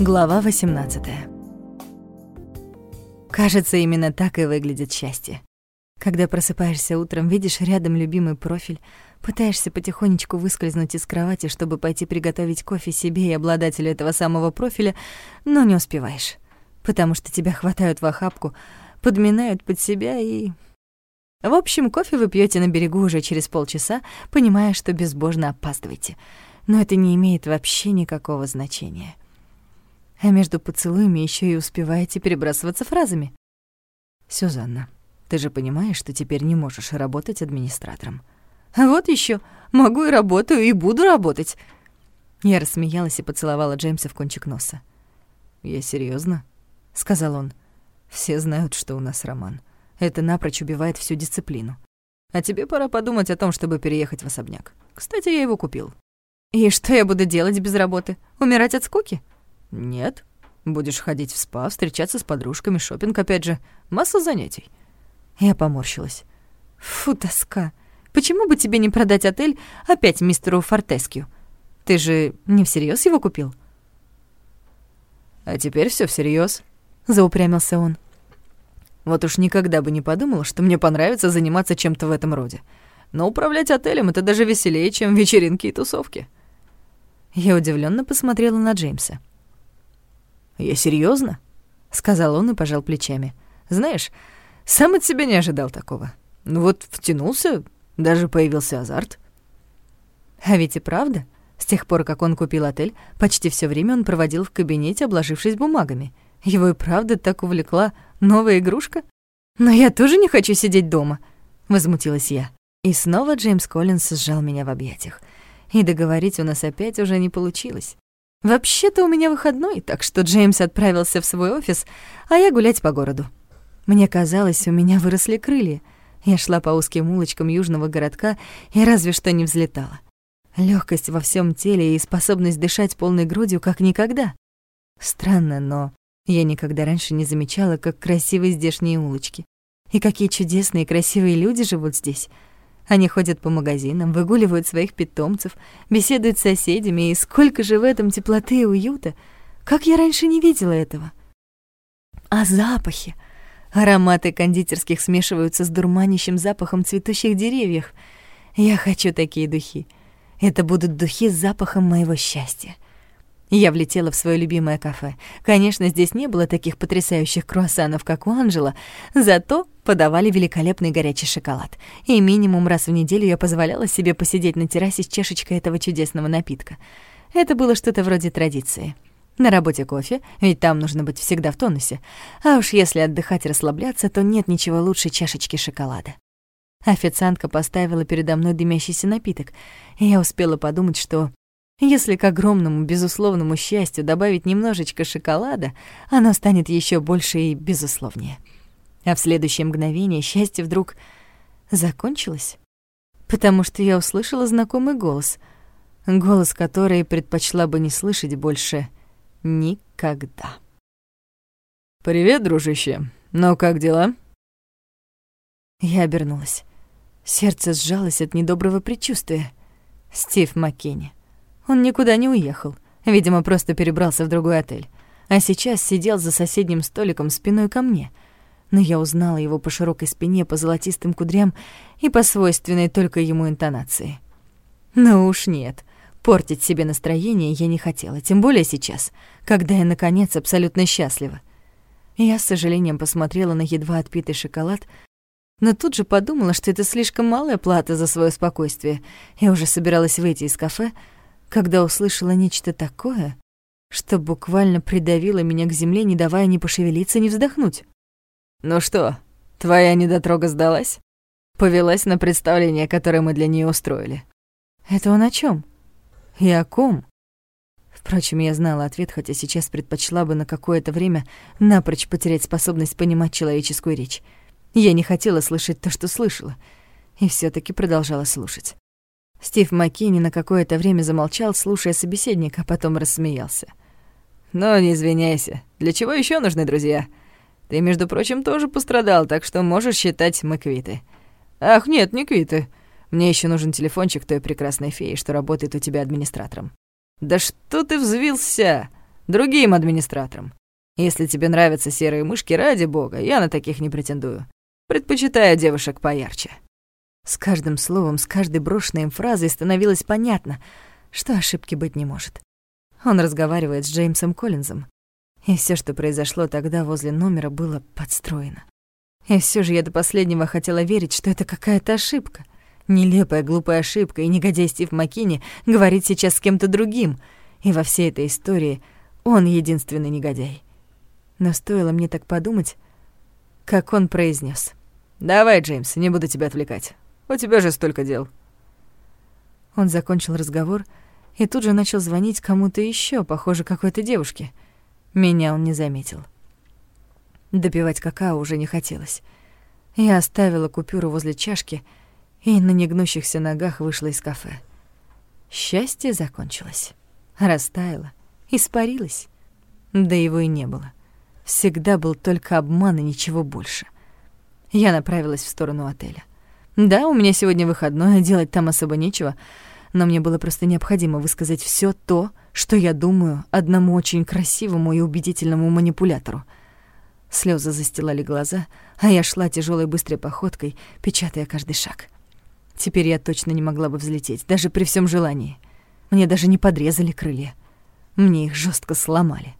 Глава 18 Кажется, именно так и выглядит счастье. Когда просыпаешься утром, видишь рядом любимый профиль, пытаешься потихонечку выскользнуть из кровати, чтобы пойти приготовить кофе себе и обладателю этого самого профиля, но не успеваешь, потому что тебя хватают в охапку, подминают под себя и... В общем, кофе вы пьете на берегу уже через полчаса, понимая, что безбожно опаздываете. Но это не имеет вообще никакого значения. А между поцелуями еще и успеваете перебрасываться фразами. «Сюзанна, ты же понимаешь, что теперь не можешь работать администратором?» «А вот еще, могу и работаю, и буду работать!» Я рассмеялась и поцеловала Джеймса в кончик носа. «Я серьезно, сказал он. «Все знают, что у нас роман. Это напрочь убивает всю дисциплину. А тебе пора подумать о том, чтобы переехать в особняк. Кстати, я его купил». «И что я буду делать без работы? Умирать от скуки?» «Нет. Будешь ходить в спа, встречаться с подружками, шопинг опять же. Масса занятий». Я поморщилась. «Фу, тоска. Почему бы тебе не продать отель опять мистеру Фортескью? Ты же не всерьез его купил?» «А теперь все всерьез, заупрямился он. «Вот уж никогда бы не подумал, что мне понравится заниматься чем-то в этом роде. Но управлять отелем — это даже веселее, чем вечеринки и тусовки». Я удивленно посмотрела на Джеймса. «Я серьезно? сказал он и пожал плечами. «Знаешь, сам от себя не ожидал такого. Ну вот втянулся, даже появился азарт». А ведь и правда, с тех пор, как он купил отель, почти все время он проводил в кабинете, обложившись бумагами. Его и правда так увлекла новая игрушка? «Но я тоже не хочу сидеть дома», — возмутилась я. И снова Джеймс Коллинс сжал меня в объятиях. И договорить у нас опять уже не получилось. Вообще-то у меня выходной, так что Джеймс отправился в свой офис, а я гулять по городу. Мне казалось, у меня выросли крылья. Я шла по узким улочкам южного городка и разве что не взлетала. Лёгкость во всем теле и способность дышать полной грудью как никогда. Странно, но я никогда раньше не замечала, как красивы здешние улочки. И какие чудесные и красивые люди живут здесь — они ходят по магазинам, выгуливают своих питомцев, беседуют с соседями, и сколько же в этом теплоты и уюта. Как я раньше не видела этого. А запахи? Ароматы кондитерских смешиваются с дурманящим запахом цветущих деревьев. Я хочу такие духи. Это будут духи с запахом моего счастья. Я влетела в свое любимое кафе. Конечно, здесь не было таких потрясающих круассанов, как у Анжела, зато подавали великолепный горячий шоколад. И минимум раз в неделю я позволяла себе посидеть на террасе с чашечкой этого чудесного напитка. Это было что-то вроде традиции. На работе кофе, ведь там нужно быть всегда в тонусе. А уж если отдыхать и расслабляться, то нет ничего лучше чашечки шоколада. Официантка поставила передо мной дымящийся напиток, и я успела подумать, что если к огромному, безусловному счастью добавить немножечко шоколада, оно станет еще больше и безусловнее. А в следующее мгновение счастье вдруг закончилось, потому что я услышала знакомый голос, голос, который предпочла бы не слышать больше никогда. «Привет, дружище. Ну, как дела?» Я обернулась. Сердце сжалось от недоброго предчувствия. Стив Маккенни. Он никуда не уехал. Видимо, просто перебрался в другой отель. А сейчас сидел за соседним столиком спиной ко мне. Но я узнала его по широкой спине, по золотистым кудрям и по свойственной только ему интонации. Ну уж нет. Портить себе настроение я не хотела, тем более сейчас, когда я, наконец, абсолютно счастлива. Я с сожалением посмотрела на едва отпитый шоколад, но тут же подумала, что это слишком малая плата за свое спокойствие. Я уже собиралась выйти из кафе, когда услышала нечто такое, что буквально придавило меня к земле, не давая ни пошевелиться, ни вздохнуть. «Ну что, твоя недотрога сдалась?» Повелась на представление, которое мы для нее устроили. «Это он о чем? И о ком?» Впрочем, я знала ответ, хотя сейчас предпочла бы на какое-то время напрочь потерять способность понимать человеческую речь. Я не хотела слышать то, что слышала, и все таки продолжала слушать. Стив Маккини на какое-то время замолчал, слушая собеседника, а потом рассмеялся. «Ну, не извиняйся. Для чего еще нужны друзья? Ты, между прочим, тоже пострадал, так что можешь считать мы квиты». «Ах, нет, не квиты. Мне еще нужен телефончик той прекрасной феи, что работает у тебя администратором». «Да что ты взвился? другим администраторам. Если тебе нравятся серые мышки, ради бога, я на таких не претендую. Предпочитаю девушек поярче». С каждым словом, с каждой брошенной им фразой становилось понятно, что ошибки быть не может. Он разговаривает с Джеймсом Коллинзом, и все, что произошло тогда возле номера, было подстроено. И все же я до последнего хотела верить, что это какая-то ошибка. Нелепая, глупая ошибка, и негодяй Стив Маккини говорит сейчас с кем-то другим. И во всей этой истории он единственный негодяй. Но стоило мне так подумать, как он произнес: «Давай, Джеймс, не буду тебя отвлекать. У тебя же столько дел». Он закончил разговор и тут же начал звонить кому-то еще, похоже, какой-то девушке. Меня он не заметил. Допивать какао уже не хотелось. Я оставила купюру возле чашки и на негнущихся ногах вышла из кафе. Счастье закончилось. Растаяло, испарилось. Да его и не было. Всегда был только обман и ничего больше. Я направилась в сторону отеля. Да, у меня сегодня выходной, делать там особо нечего, но мне было просто необходимо высказать все то, что я думаю одному очень красивому и убедительному манипулятору. Слезы застилали глаза, а я шла тяжелой быстрой походкой, печатая каждый шаг. Теперь я точно не могла бы взлететь, даже при всем желании. Мне даже не подрезали крылья. Мне их жестко сломали.